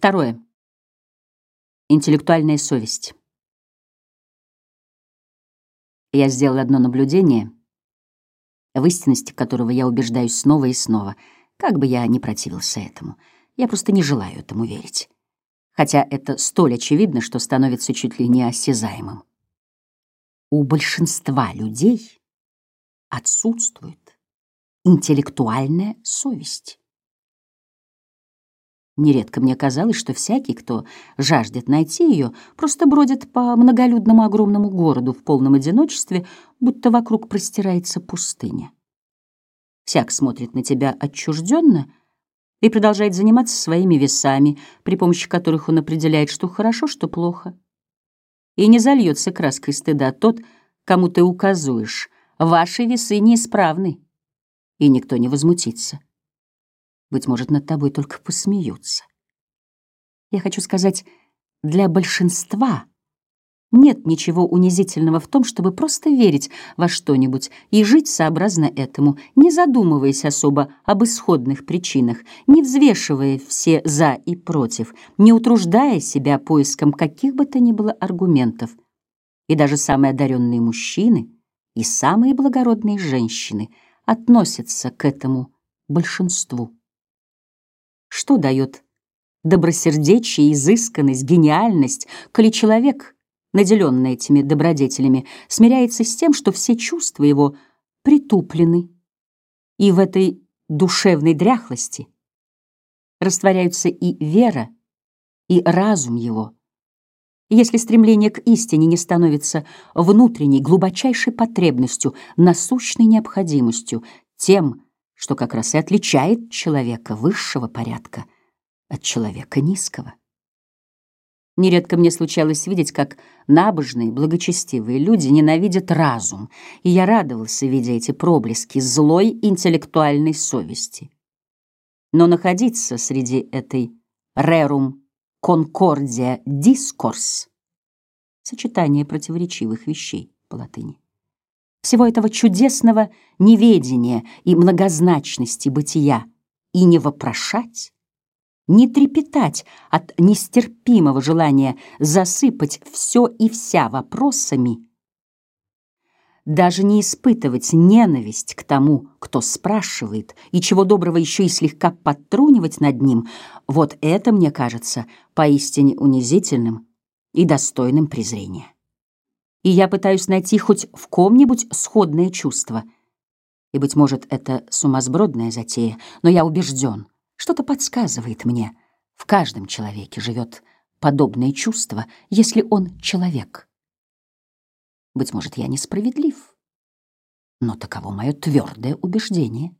Второе. Интеллектуальная совесть. Я сделал одно наблюдение, в истинности которого я убеждаюсь снова и снова, как бы я ни противился этому. Я просто не желаю этому верить. Хотя это столь очевидно, что становится чуть ли не осязаемым. У большинства людей отсутствует интеллектуальная совесть. Нередко мне казалось, что всякий, кто жаждет найти ее, просто бродит по многолюдному огромному городу в полном одиночестве, будто вокруг простирается пустыня. Всяк смотрит на тебя отчужденно и продолжает заниматься своими весами, при помощи которых он определяет, что хорошо, что плохо. И не зальется краской стыда тот, кому ты указуешь, ваши весы неисправны, и никто не возмутится. Быть может, над тобой только посмеются. Я хочу сказать, для большинства нет ничего унизительного в том, чтобы просто верить во что-нибудь и жить сообразно этому, не задумываясь особо об исходных причинах, не взвешивая все «за» и «против», не утруждая себя поиском каких бы то ни было аргументов. И даже самые одаренные мужчины и самые благородные женщины относятся к этому большинству. Что дает добросердечие, изысканность, гениальность, коли человек, наделенный этими добродетелями, смиряется с тем, что все чувства его притуплены, и в этой душевной дряхлости растворяются и вера, и разум его. Если стремление к истине не становится внутренней, глубочайшей потребностью, насущной необходимостью, тем, что как раз и отличает человека высшего порядка от человека низкого. Нередко мне случалось видеть, как набожные, благочестивые люди ненавидят разум, и я радовался, видя эти проблески злой интеллектуальной совести. Но находиться среди этой «рерум конкордия дискорс» сочетание противоречивых вещей по латыни всего этого чудесного неведения и многозначности бытия, и не вопрошать, не трепетать от нестерпимого желания засыпать все и вся вопросами, даже не испытывать ненависть к тому, кто спрашивает, и чего доброго еще и слегка подтрунивать над ним, вот это, мне кажется, поистине унизительным и достойным презрения и я пытаюсь найти хоть в ком-нибудь сходное чувство. И, быть может, это сумасбродная затея, но я убежден, что-то подсказывает мне. В каждом человеке живет подобное чувство, если он человек. Быть может, я несправедлив, но таково мое твердое убеждение.